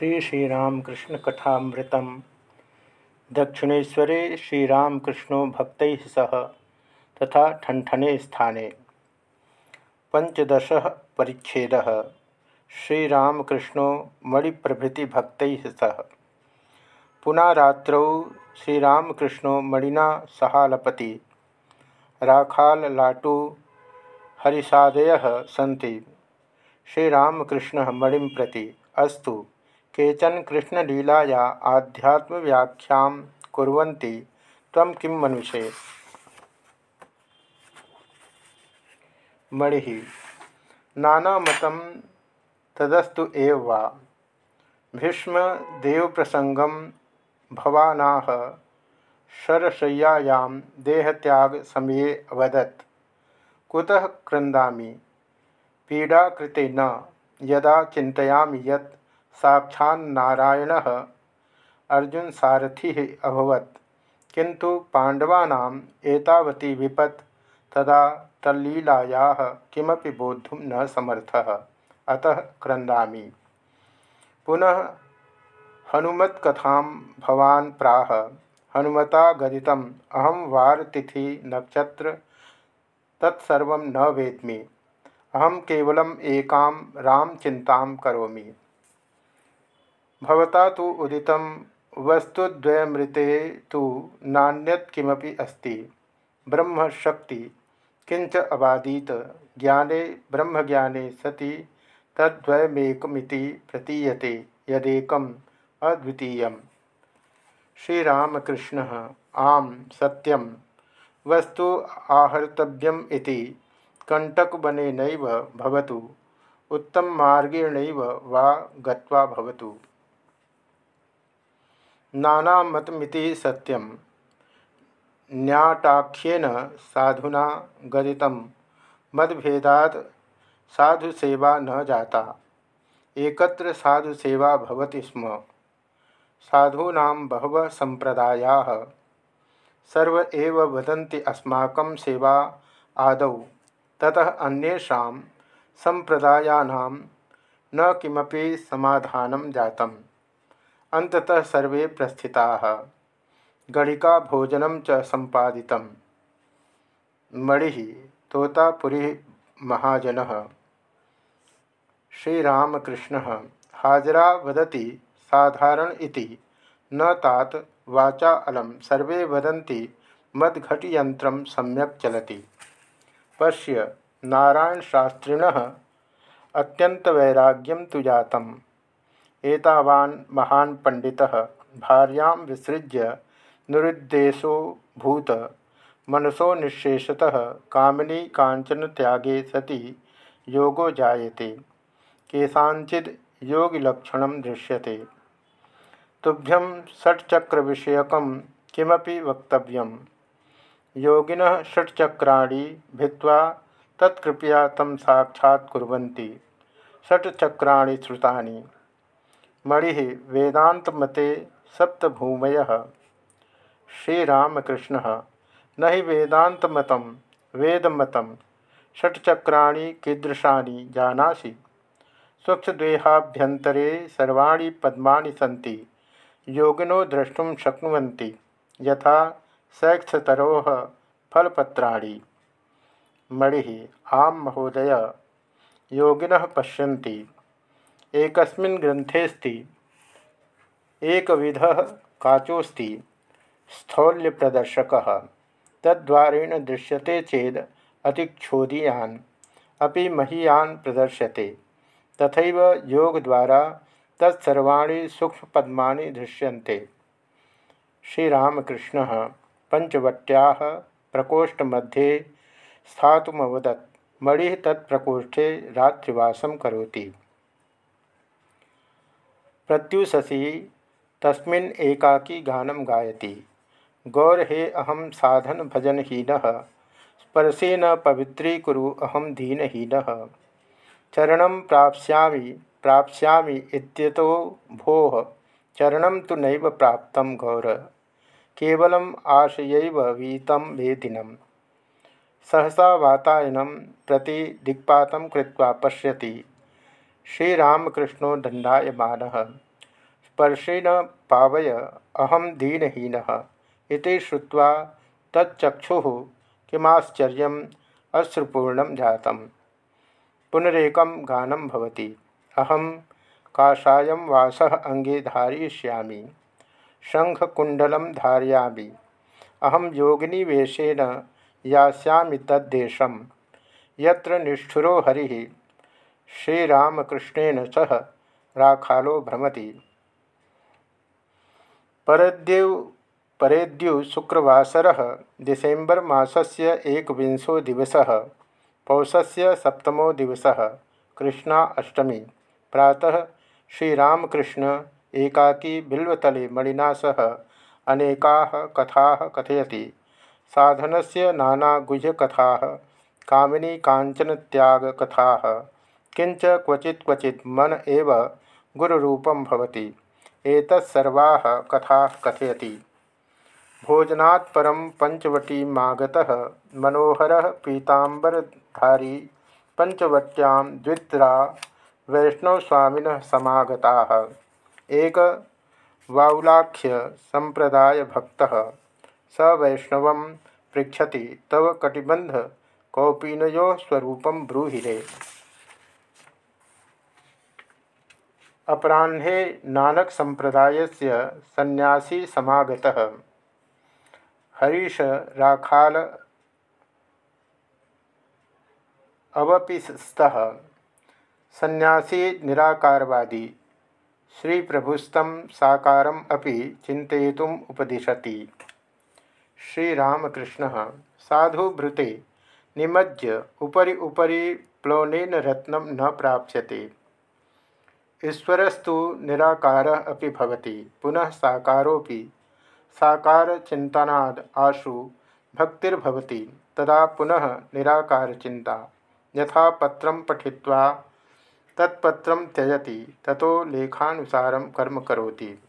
श्री श्रीरामकृष्ण कथामृत दक्षिणेशरे श्रीरामकृष्णो भक्त सह तथा ठनठने स्थाने। पंचदश परिच्छेद। श्रीरामकृष्णो मणिप्रभृति भक्त सह। पुनः रात्रौ मणिना सहालपति। राखाल लाटू हरिसादय सी श्रीरामकृष्ण मणि प्रति। अस्तु। केचन कृष्णलीलाया आध्यात्मव्याख्या कुर्वन्ति, त्वं किं मनुषे मणि, नानामतं तदस्तु एव वा? भीष्मदेवप्रसङ्गं भवानाह, शरशय्यायां देहत्यागसमये अवदत्। कुतः क्रन्दामि? पीडाकृते न, यदा चिन्तयामि यत् साक्षान्नारायण। अर्जुन सारथि अभवत। किंतु पांडवानाम एतावती विपत् तदा तल्लीलाया किमपि बोद्धुं न समर्थ। अतः क्रंदामि पुनः हनुमत्कथा भवान प्राह। हनुमता गदितम अहम वारतिथि नक्षत्र तत्सर्व न वेद्मि। अहम केवलम एकां राम चिंता करोमि। भवता तो उदित वस्तुद्वयमृते तो नान्यत किमपि अस्ति। ब्रह्मशक्ति किंच अबादीत ज्ञाने ब्रह्मज्ञाने सति, तद्वयमेकमिति प्रतीयते, यदेकम अद्वितीय श्रीरामकृष्ण, आम, सत्यम। वस्तु आहर्तव्यम इति नैव भवतु। उत्तम मार्गेण वा गत्वा भवतु। नानामतमिति सत्यम न्याटाख्यन साधुना गदित। मदभेदात साधुसेवा न जाता। एकत्र साधुसेवा भवति स्म। साधूना बहव संप्रदाया सर्व एव वदन्ति अस्माकं सेवा आदौ। ततः अन्येषां संप्रदायानां न किमपि समाधानं जातम्। अंततः सर्वे प्रस्थिता। गणिका भोजन च संपादित मणि तोतापुरी महाजन। श्रीरामकृष्ण, हाजरा वदति, साधारण इति। न तात, वाचा अलम, सर्वे वदन्ति मद्घटियंत्र सम्यक चलति। पश्य, नारायणशास्त्रिण अत्यंतवैराग्यम तो जातम। एतावान् महान् पंडितः भार्यां विसृज्य निरुद्देशो भूत, मनसो निशेषतः कामनी कांचन त्यागे सति, योगो जायते। केषाचिद योगिलक्षण दृश्यते। तुभ्यं षट्चक्रविषयक किमपि वक्तव्यं योगिनः षट्चक्राणि भित्त्वा तत्कृपया तं साक्षात्कुर्वन्ति षट्चक्राणि श्रुतानि। मणि वेदातमते सप्तभूमय। श्रीरामकृष्ण, न ही वेदातमत वेदमत षट्चक्राणि कीदृशानि जानासि। सूक्ष्मदेहाभ्यन्तरे सर्वाणि पद्मानि सन्ति, योगिनो द्रष्टुं शक्नुवन्ति, यथा शैक्षतरोः फलपत्राणि। मणि, आम महोदय, योगिनः पश्यन्ति। एकस्मिन् ग्रन्थेऽस्ति एकविधः काचोऽस्ति स्थौल्यप्रदर्शकः। तद्वारेण दृश्यते चेद अतिक्षोदीयान् अपि महीयान् प्रदर्श्यते तथैव योगद्वारा तत्सर्वाणि दृश्यन्ते। श्रीरामकृष्णः पञ्चवट्याः प्रकोष्ठमध्ये स्थातुमवदत्। मणिः तत्प्रकोष्ठे रात्रिवासं करोति। प्रत्युषसी तस्मिन् एकाकी गानं गायति। गौर हे अहम साधन स्पर्शे न पवित्रीकुरु अहम दीनहीन। चरण प्राप्स्यामि प्राप्स्यामि इत्यतो भोः, चरण तो नैव प्राप्त गौर। केवलम् आशयैव वीतं वेदिनं। सहसा वातायनं प्रति दिक्पातं कृत्वा पश्यति। श्रीरामकृष्णो दण्डायमानः। स्पर्शेन पावय अहम दीनहीन। इति श्रुत्वा तच्चक्षु किमाश्चर्य अश्रुपूर्ण जात पुनरेक गानम भवति। अहम काषाय वास अंगे धारयिष्यामि। शंखकुंडल धारयामि। अहम योगिनी वेशेन तद्देशम। यत्र निष्ठुरो हरि श्रीरामकृष्णेन सह राखालो भ्रमति। परद्यु, परेद्यु शुक्रवासर डिसेम्बर मासस्य एकविंशो दिवस, पौषस्य सप्तमो दिवस, कृष्णा अष्टमी। प्रातः श्रीरामकृष्ण एकाकी बिल्वतले मणिना सह अनेका कथा कथयति। कांचन त्याग कथा किंच क्वचि क्वचि मन एव गुरुरूपं भवति। एतत्सर्वाः कथा कथयति। भोजनात् परं पञ्चवटीमागतः मनोहरः पीताम्बरधारी पञ्चवट्यां द्वित्रा वैष्णवस्वामिनः समागताः। एक वाउलाख्य संप्रदाय भक्त स वैष्णव पृछति तव कटिबंध कौपीनो स्वरूप ब्रूहि अपराह्ने नानक संप्रदाय से सन्यासी समागतः। हरीश राखाल अवपिस्तः सन्यासी निराकारवादी। श्री प्रभुस्तम साकारम अपि चिंतुम उपदिशति। श्रीरामकृष्ण साधुभृते निमज्य उपरी उपरी प्लवनेन रत्न न प्राप्यते ईश्वरस्तु निराकार भवति। पुनः साकारोपि साकार चिंतनाद आशु भक्तिर्भवति। तदा पुनः निराकार चिंता यथा पत्रं पठित्वा तत्पत्र त्यजति, ततो लेखानुसारं कर्म करोति।